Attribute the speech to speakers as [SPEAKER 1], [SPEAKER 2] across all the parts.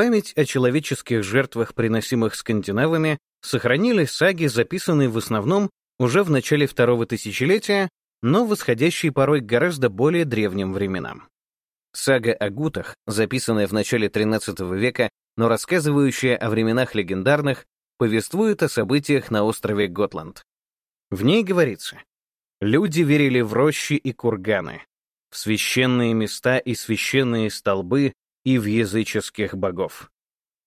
[SPEAKER 1] Память о человеческих жертвах, приносимых скандинавами, сохранили саги, записанные в основном уже в начале второго тысячелетия, но восходящие порой к гораздо более древним временам. Сага о гутах, записанная в начале XIII века, но рассказывающая о временах легендарных, повествует о событиях на острове Готланд. В ней говорится, люди верили в рощи и курганы, в священные места и священные столбы и в языческих богов.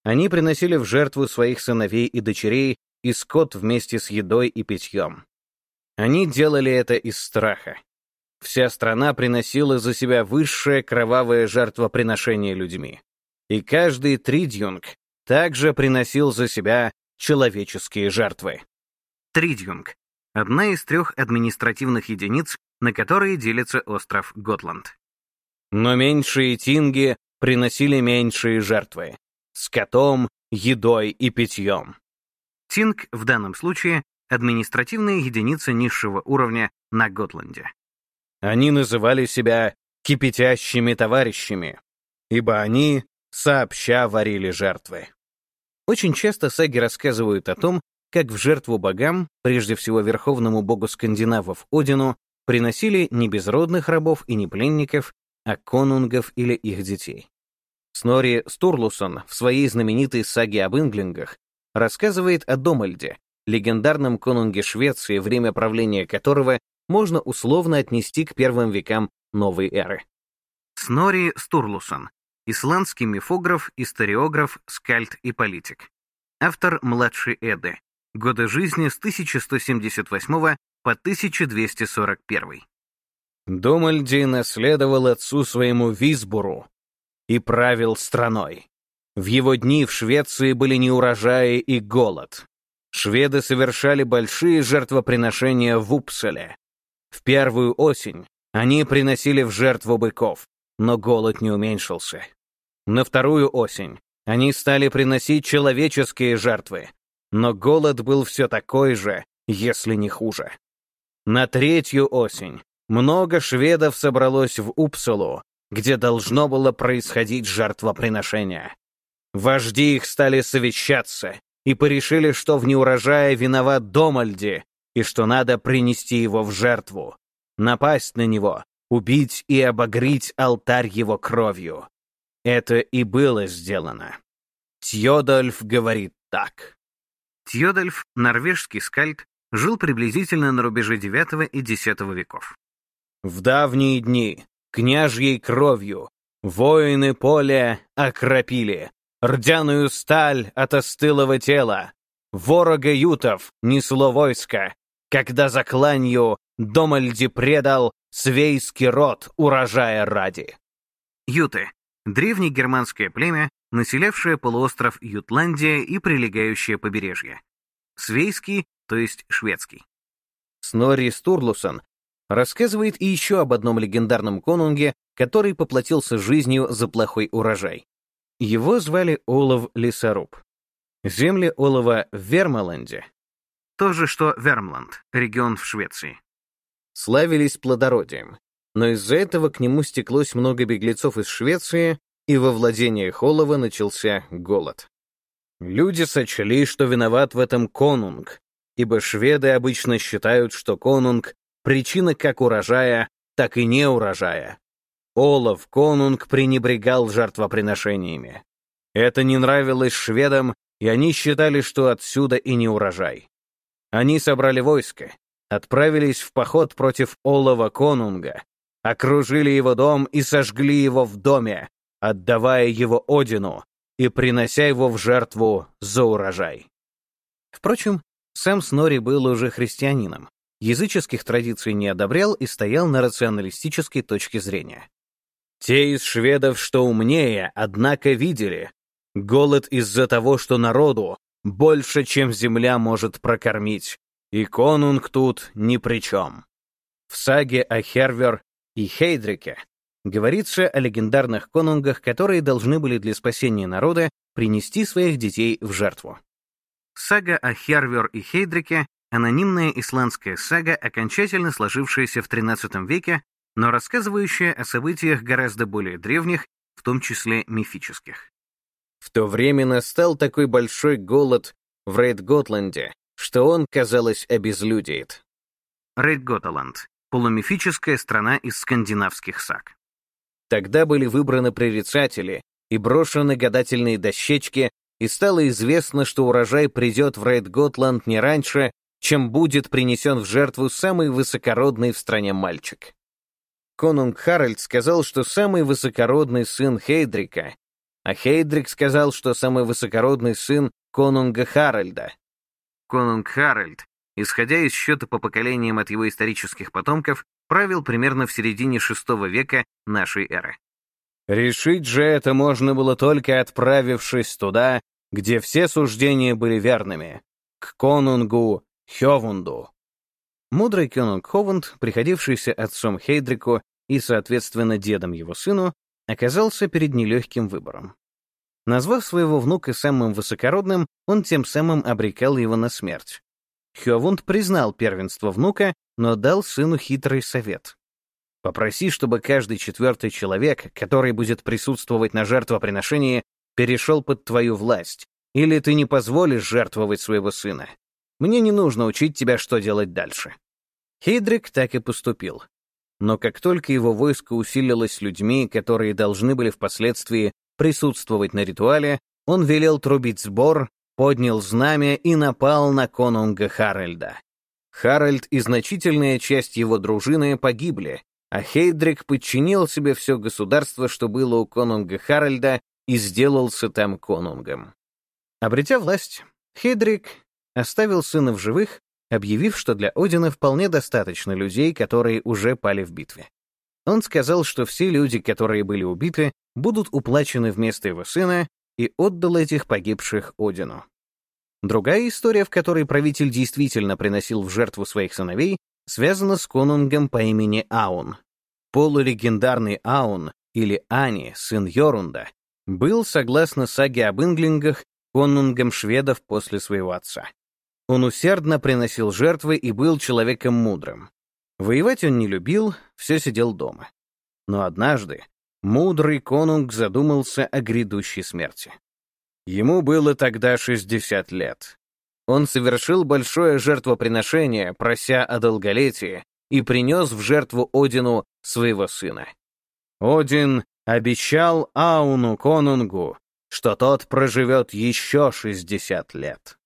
[SPEAKER 1] Они приносили в жертву своих сыновей и дочерей и скот вместе с едой и питьем. Они делали это из страха. Вся страна приносила за себя высшее кровавое жертвоприношение людьми. И каждый тридюнг также приносил за себя человеческие жертвы. Тридюнг — одна из трех административных единиц, на которые делится остров Готланд. Но меньшие тинги приносили меньшие жертвы — скотом, едой и питьем. Тинг в данном случае — административная единица низшего уровня на Готланде. Они называли себя «кипятящими товарищами», ибо они сообща варили жертвы. Очень часто саги рассказывают о том, как в жертву богам, прежде всего верховному богу скандинавов Одину, приносили не безродных рабов и не пленников, а конунгов или их детей. Снори Стурлусон в своей знаменитой саге об инглингах рассказывает о Домальде, легендарном конунге Швеции, время правления которого можно условно отнести к первым векам новой эры. Снори Стурлусон исландский мифограф, историограф, скальд и политик. Автор младшей Эды. Годы жизни с 1178 по 1241. Домальди наследовал отцу своему Висбуру и правил страной. В его дни в Швеции были неурожаи и голод. Шведы совершали большие жертвоприношения в Упселе. В первую осень они приносили в жертву быков, но голод не уменьшился. На вторую осень они стали приносить человеческие жертвы, но голод был все такой же, если не хуже. На третью осень много шведов собралось в Упсалу, где должно было происходить жертвоприношение. Вожди их стали совещаться и порешили, что в неурожае виноват Домальди и что надо принести его в жертву, напасть на него убить и обогреть алтарь его кровью. Это и было сделано. Тьодольф говорит так. Тьодольф, норвежский скальд, жил приблизительно на рубеже IX и X веков. В давние дни княжьей кровью воины поля окропили, рдяную сталь от остылого тела, ворога ютов несло войско, когда за кланью Домальди предал свейский род урожая ради. Юты — древнее германское племя, населявшее полуостров Ютландия и прилегающее побережье. Свейский, то есть шведский. Снорри Стурлусон рассказывает и еще об одном легендарном конунге, который поплатился жизнью за плохой урожай. Его звали Олов Лесоруб. Земли Олова в Вермаланде, то же, что Вермланд, регион в Швеции, славились плодородием, но из-за этого к нему стеклось много беглецов из Швеции, и во владении Холова начался голод. Люди сочли, что виноват в этом конунг, ибо шведы обычно считают, что конунг — причина как урожая, так и неурожая. Олов конунг пренебрегал жертвоприношениями. Это не нравилось шведам, и они считали, что отсюда и не урожай. Они собрали войско, отправились в поход против Олова Конунга, окружили его дом и сожгли его в доме, отдавая его Одину и принося его в жертву за урожай. Впрочем, сам Снори был уже христианином, языческих традиций не одобрял и стоял на рационалистической точке зрения. Те из шведов, что умнее, однако видели, голод из-за того, что народу больше, чем земля может прокормить, и конунг тут ни при чем. В саге о Хервер и Хейдрике говорится о легендарных конунгах, которые должны были для спасения народа принести своих детей в жертву. Сага о Хервер и Хейдрике — анонимная исландская сага, окончательно сложившаяся в XIII веке, но рассказывающая о событиях гораздо более древних, в том числе мифических. В то время настал такой большой голод в Рейд-Готланде, что он, казалось, обезлюдеет. Рейд-Готланд — полумифическая страна из скандинавских саг. Тогда были выбраны прорицатели и брошены гадательные дощечки, и стало известно, что урожай придет в Рейд-Готланд не раньше, чем будет принесен в жертву самый высокородный в стране мальчик. Конунг Харальд сказал, что самый высокородный сын Хейдрика, а Хейдрик сказал, что самый высокородный сын Конунга Харальда. Конунг Харальд, исходя из счета по поколениям от его исторических потомков, правил примерно в середине VI века нашей эры. Решить же это можно было только отправившись туда, где все суждения были верными, к конунгу Хёвунду. Мудрый конунг Ховунд, приходившийся отцом Хейдрику и, соответственно, дедом его сыну, оказался перед нелегким выбором. Назвав своего внука самым высокородным, он тем самым обрекал его на смерть. Хёвунд признал первенство внука, но дал сыну хитрый совет. Попроси, чтобы каждый четвертый человек, который будет присутствовать на жертвоприношении, перешел под твою власть, или ты не позволишь жертвовать своего сына. Мне не нужно учить тебя, что делать дальше». Хейдрик так и поступил. Но как только его войско усилилось людьми, которые должны были впоследствии присутствовать на ритуале, он велел трубить сбор, поднял знамя и напал на конунга Харальда. Харальд и значительная часть его дружины погибли, а Хейдрик подчинил себе все государство, что было у конунга Харальда, и сделался там конунгом. Обретя власть, Хейдрик оставил сына в живых, объявив, что для Одина вполне достаточно людей, которые уже пали в битве. Он сказал, что все люди, которые были убиты, будут уплачены вместо его сына, и отдал этих погибших Одину. Другая история, в которой правитель действительно приносил в жертву своих сыновей, связана с конунгом по имени Аун. Полулегендарный Аун, или Ани, сын Йорунда, был, согласно саге об инглингах, конунгом шведов после своего отца. Он усердно приносил жертвы и был человеком мудрым. Воевать он не любил, все сидел дома. Но однажды мудрый конунг задумался о грядущей смерти. Ему было тогда 60 лет. Он совершил большое жертвоприношение, прося о долголетии, и принес в жертву Одину своего сына. Один обещал Ауну конунгу, что тот проживет еще 60 лет.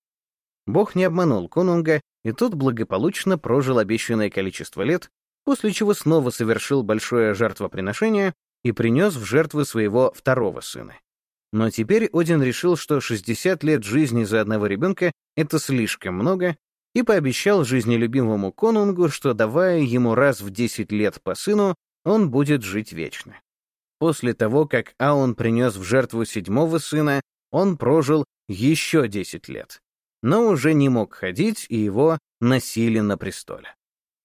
[SPEAKER 1] Бог не обманул конунга, и тот благополучно прожил обещанное количество лет, после чего снова совершил большое жертвоприношение и принес в жертву своего второго сына. Но теперь Один решил, что 60 лет жизни за одного ребенка — это слишком много, и пообещал жизнелюбимому конунгу, что, давая ему раз в 10 лет по сыну, он будет жить вечно. После того, как Аун принес в жертву седьмого сына, он прожил еще 10 лет но уже не мог ходить, и его носили на престоле.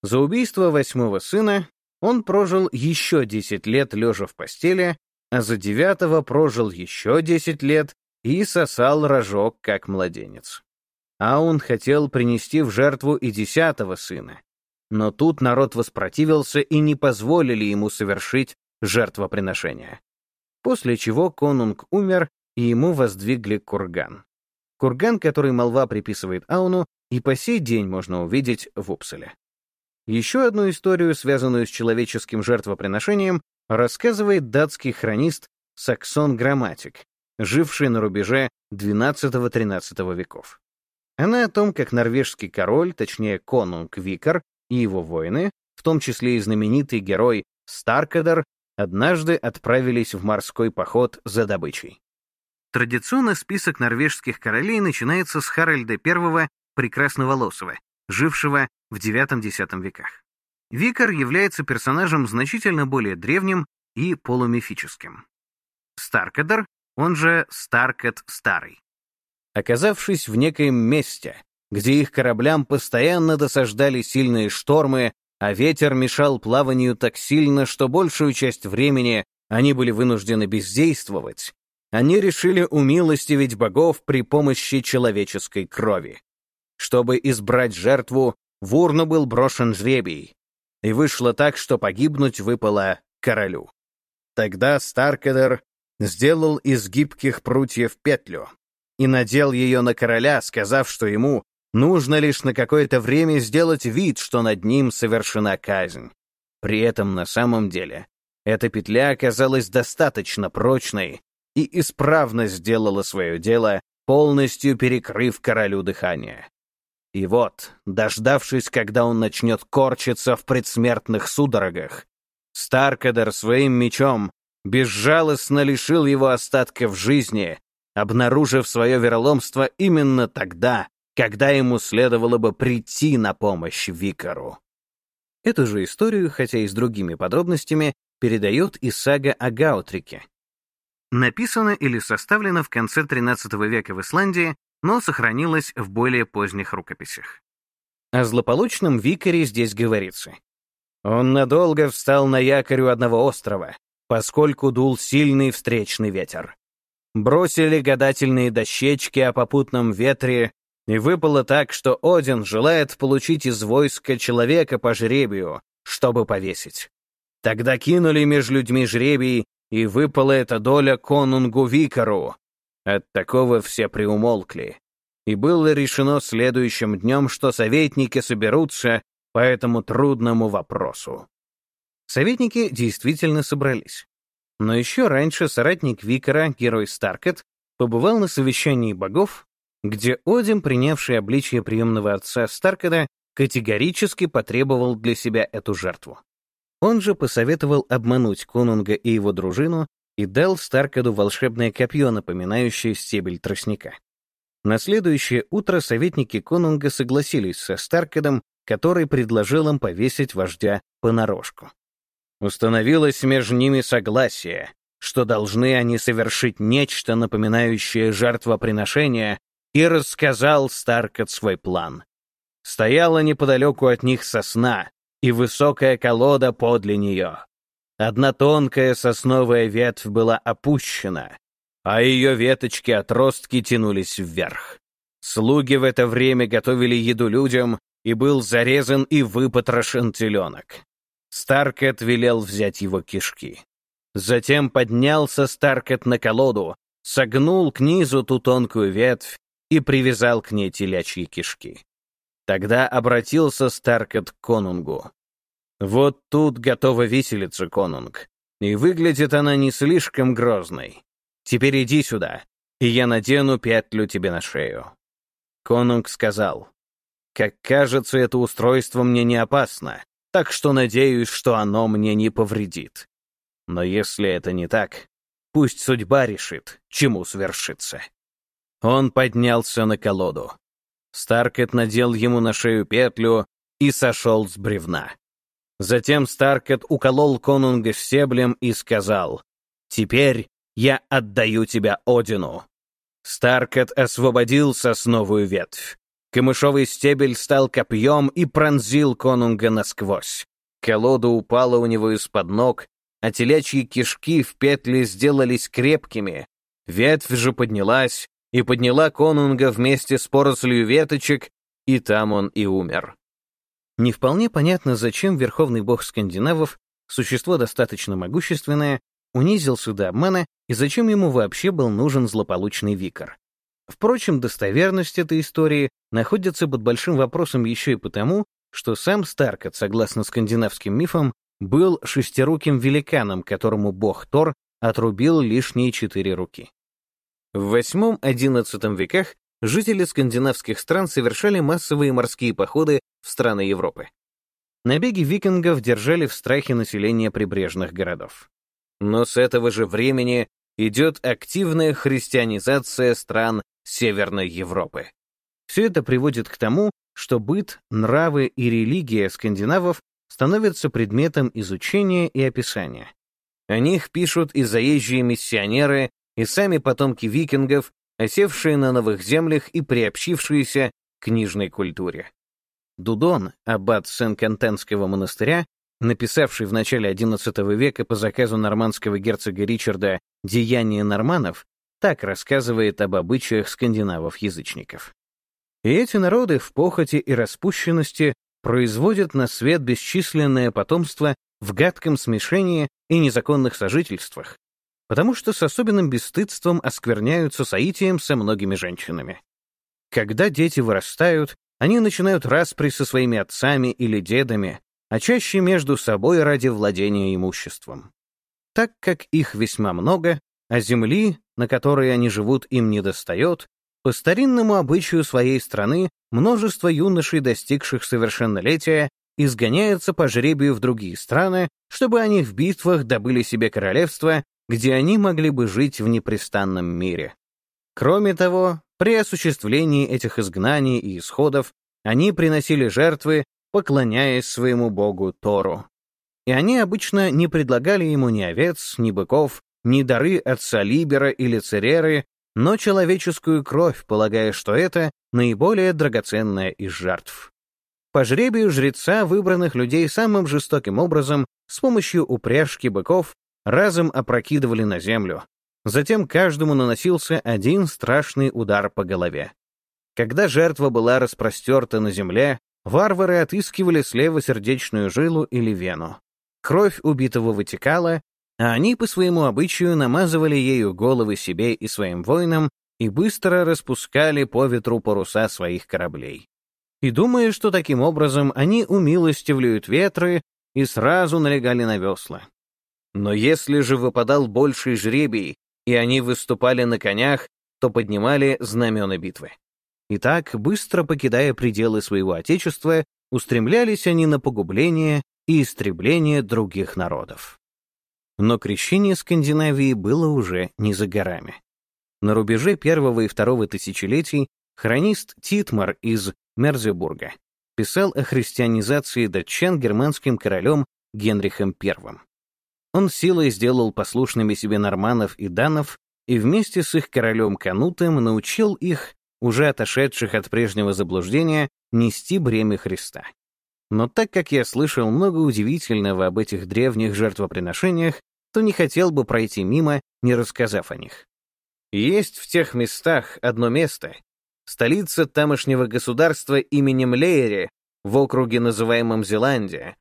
[SPEAKER 1] За убийство восьмого сына он прожил еще 10 лет лежа в постели, а за девятого прожил еще 10 лет и сосал рожок, как младенец. А он хотел принести в жертву и десятого сына. Но тут народ воспротивился и не позволили ему совершить жертвоприношение. После чего конунг умер, и ему воздвигли курган. Курган, который молва приписывает Ауну, и по сей день можно увидеть в Упселе. Еще одну историю, связанную с человеческим жертвоприношением, рассказывает датский хронист Саксон Грамматик, живший на рубеже XII-XIII веков. Она о том, как норвежский король, точнее конунг Викар, и его воины, в том числе и знаменитый герой Старкадер, однажды отправились в морской поход за добычей. Традиционно список норвежских королей начинается с Харальда I Прекрасноволосого, жившего в IX-X веках. Викар является персонажем значительно более древним и полумифическим. Старкадер, он же Старкет Старый. Оказавшись в некоем месте, где их кораблям постоянно досаждали сильные штормы, а ветер мешал плаванию так сильно, что большую часть времени они были вынуждены бездействовать, они решили умилостивить богов при помощи человеческой крови. Чтобы избрать жертву, в урну был брошен жребий, и вышло так, что погибнуть выпало королю. Тогда Старкадер сделал из гибких прутьев петлю и надел ее на короля, сказав, что ему нужно лишь на какое-то время сделать вид, что над ним совершена казнь. При этом на самом деле эта петля оказалась достаточно прочной и исправно сделала свое дело, полностью перекрыв королю дыхание. И вот, дождавшись, когда он начнет корчиться в предсмертных судорогах, Старкадер своим мечом безжалостно лишил его остатков жизни, обнаружив свое вероломство именно тогда, когда ему следовало бы прийти на помощь Викару. Эту же историю, хотя и с другими подробностями, передает и сага о Гаутрике. Написана или составлена в конце XIII века в Исландии, но сохранилась в более поздних рукописях. О злополучном Викаре здесь говорится. Он надолго встал на якорь у одного острова, поскольку дул сильный встречный ветер. Бросили гадательные дощечки о попутном ветре, и выпало так, что Один желает получить из войска человека по жребию, чтобы повесить. Тогда кинули между людьми жребий, и выпала эта доля конунгу Викару. От такого все приумолкли. И было решено следующим днем, что советники соберутся по этому трудному вопросу. Советники действительно собрались. Но еще раньше соратник Викара, герой Старкет, побывал на совещании богов, где Один, принявший обличие приемного отца Старкета, категорически потребовал для себя эту жертву. Он же посоветовал обмануть Конунга и его дружину и дал Старкаду волшебное копье, напоминающее стебель тростника. На следующее утро советники Конунга согласились со Старкадом который предложил им повесить вождя понарошку. Установилось между ними согласие, что должны они совершить нечто, напоминающее жертвоприношение, и рассказал Старкот свой план. Стояла неподалеку от них сосна и высокая колода подле нее. Одна тонкая сосновая ветвь была опущена, а ее веточки-отростки тянулись вверх. Слуги в это время готовили еду людям, и был зарезан и выпотрошен теленок. Старкет велел взять его кишки. Затем поднялся Старкет на колоду, согнул к низу ту тонкую ветвь и привязал к ней телячьи кишки. Тогда обратился Старкет к конунгу. «Вот тут готова виселица, конунг, и выглядит она не слишком грозной. Теперь иди сюда, и я надену петлю тебе на шею». Конунг сказал, как кажется, это устройство мне не опасно, так что надеюсь, что оно мне не повредит. Но если это не так, пусть судьба решит, чему свершится. Он поднялся на колоду. Старкет надел ему на шею петлю и сошел с бревна. Затем Старкет уколол конунга стеблем и сказал, «Теперь я отдаю тебя Одину». Старкет освободил сосновую ветвь. Камышовый стебель стал копьем и пронзил конунга насквозь. Колода упала у него из-под ног, а телячьи кишки в петле сделались крепкими. Ветвь же поднялась и подняла конунга вместе с порослью веточек, и там он и умер. Не вполне понятно, зачем верховный бог скандинавов, существо достаточно могущественное, унизился до обмана и зачем ему вообще был нужен злополучный викар. Впрочем, достоверность этой истории находится под большим вопросом еще и потому, что сам Старкот, согласно скандинавским мифам, был шестируким великаном, которому бог Тор отрубил лишние четыре руки. В VIII-XI веках жители скандинавских стран совершали массовые морские походы в страны Европы. Набеги викингов держали в страхе население прибрежных городов. Но с этого же времени идет активная христианизация стран Северной Европы. Все это приводит к тому, что быт, нравы и религия скандинавов становятся предметом изучения и описания. О них пишут и заезжие миссионеры, и сами потомки викингов, осевшие на новых землях и приобщившиеся к книжной культуре. Дудон, аббат Сен-Кантенского монастыря, написавший в начале XI века по заказу нормандского герцога Ричарда «Деяния норманов», так рассказывает об обычаях скандинавов-язычников. И эти народы в похоти и распущенности производят на свет бесчисленное потомство в гадком смешении и незаконных сожительствах, потому что с особенным бесстыдством оскверняются соитием со многими женщинами. Когда дети вырастают, они начинают распри со своими отцами или дедами, а чаще между собой ради владения имуществом. Так как их весьма много, а земли, на которой они живут, им не достает, по старинному обычаю своей страны множество юношей, достигших совершеннолетия, изгоняются по жребию в другие страны, чтобы они в битвах добыли себе королевство, где они могли бы жить в непрестанном мире. Кроме того, при осуществлении этих изгнаний и исходов они приносили жертвы, поклоняясь своему богу Тору. И они обычно не предлагали ему ни овец, ни быков, ни дары отца Либера или Цереры, но человеческую кровь, полагая, что это наиболее драгоценная из жертв. По жребию жреца выбранных людей самым жестоким образом с помощью упряжки быков разом опрокидывали на землю. Затем каждому наносился один страшный удар по голове. Когда жертва была распростерта на земле, варвары отыскивали слева сердечную жилу или вену. Кровь убитого вытекала, а они по своему обычаю намазывали ею головы себе и своим воинам и быстро распускали по ветру паруса своих кораблей. И думая, что таким образом они умилостивляют ветры и сразу налегали на весла. Но если же выпадал больший жребий, и они выступали на конях, то поднимали знамена битвы. Итак, быстро покидая пределы своего отечества, устремлялись они на погубление и истребление других народов. Но крещение Скандинавии было уже не за горами. На рубеже первого и второго тысячелетий хронист Титмар из Мерзебурга писал о христианизации датчан германским королем Генрихом I. Он силой сделал послушными себе норманов и данов и вместе с их королем Канутом научил их, уже отошедших от прежнего заблуждения, нести бремя Христа. Но так как я слышал много удивительного об этих древних жертвоприношениях, то не хотел бы пройти мимо, не рассказав о них. Есть в тех местах одно место, столица тамошнего государства именем Лейре в округе, называемом Зеландия.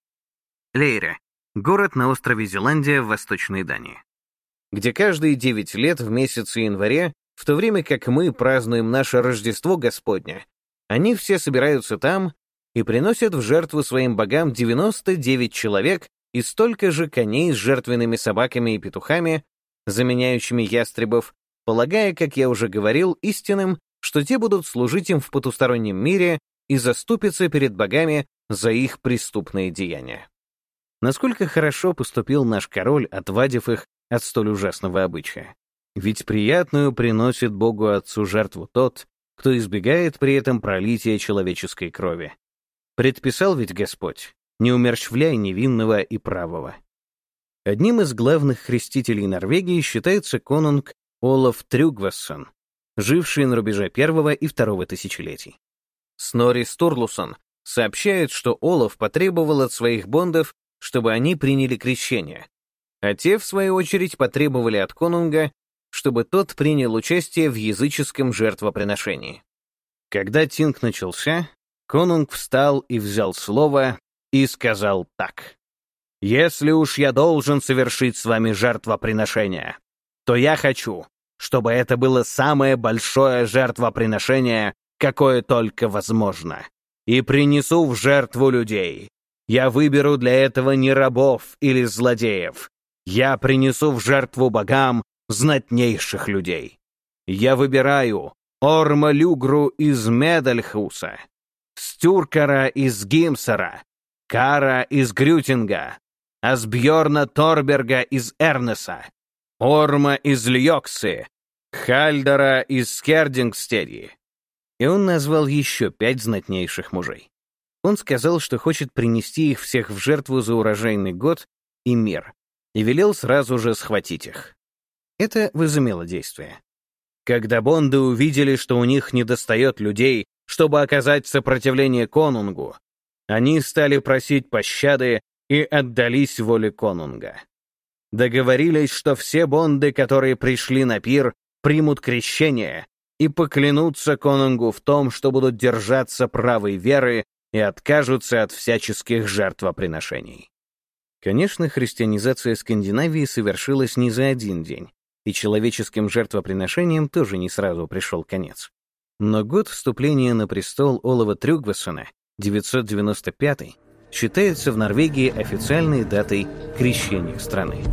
[SPEAKER 1] Лейре — город на острове Зеландия в Восточной Дании, где каждые девять лет в месяце январе, в то время как мы празднуем наше Рождество Господне, они все собираются там и приносят в жертву своим богам 99 человек и столько же коней с жертвенными собаками и петухами, заменяющими ястребов, полагая, как я уже говорил, истинным, что те будут служить им в потустороннем мире и заступиться перед богами за их преступные деяния. Насколько хорошо поступил наш король, отвадив их от столь ужасного обычая. Ведь приятную приносит Богу Отцу жертву тот, кто избегает при этом пролития человеческой крови. Предписал ведь Господь, не умерщвляй невинного и правого. Одним из главных хрестителей Норвегии считается конунг Олаф Трюгвассон, живший на рубеже первого и второго тысячелетий. Снори Стурлусон сообщает, что Олаф потребовал от своих бондов, чтобы они приняли крещение, а те, в свою очередь, потребовали от конунга, чтобы тот принял участие в языческом жертвоприношении. Когда тинг начался, конунг встал и взял слово и сказал так. «Если уж я должен совершить с вами жертвоприношение, то я хочу, чтобы это было самое большое жертвоприношение, какое только возможно. И принесу в жертву людей. Я выберу для этого не рабов или злодеев. Я принесу в жертву богам знатнейших людей. Я выбираю Орма Люгру из Медальхуса, Стюркара из Гимсера, Кара из Грютинга, Асбьорна Торберга из Эрнеса, Орма из Льоксы, Хальдера из Скердингстедии. И он назвал еще пять знатнейших мужей. Он сказал, что хочет принести их всех в жертву за урожайный год и мир, и велел сразу же схватить их. Это возымело действие. Когда Бонды увидели, что у них недостает людей, чтобы оказать сопротивление конунгу, они стали просить пощады и отдались воле конунга. Договорились, что все бонды, которые пришли на пир, примут крещение и поклянутся конунгу в том, что будут держаться правой веры и откажутся от всяческих жертвоприношений. Конечно, христианизация Скандинавии совершилась не за один день, и человеческим жертвоприношениям тоже не сразу пришел конец. Но год вступления на престол Олова Трюгвассона, 995 считается в Норвегии официальной датой крещения страны.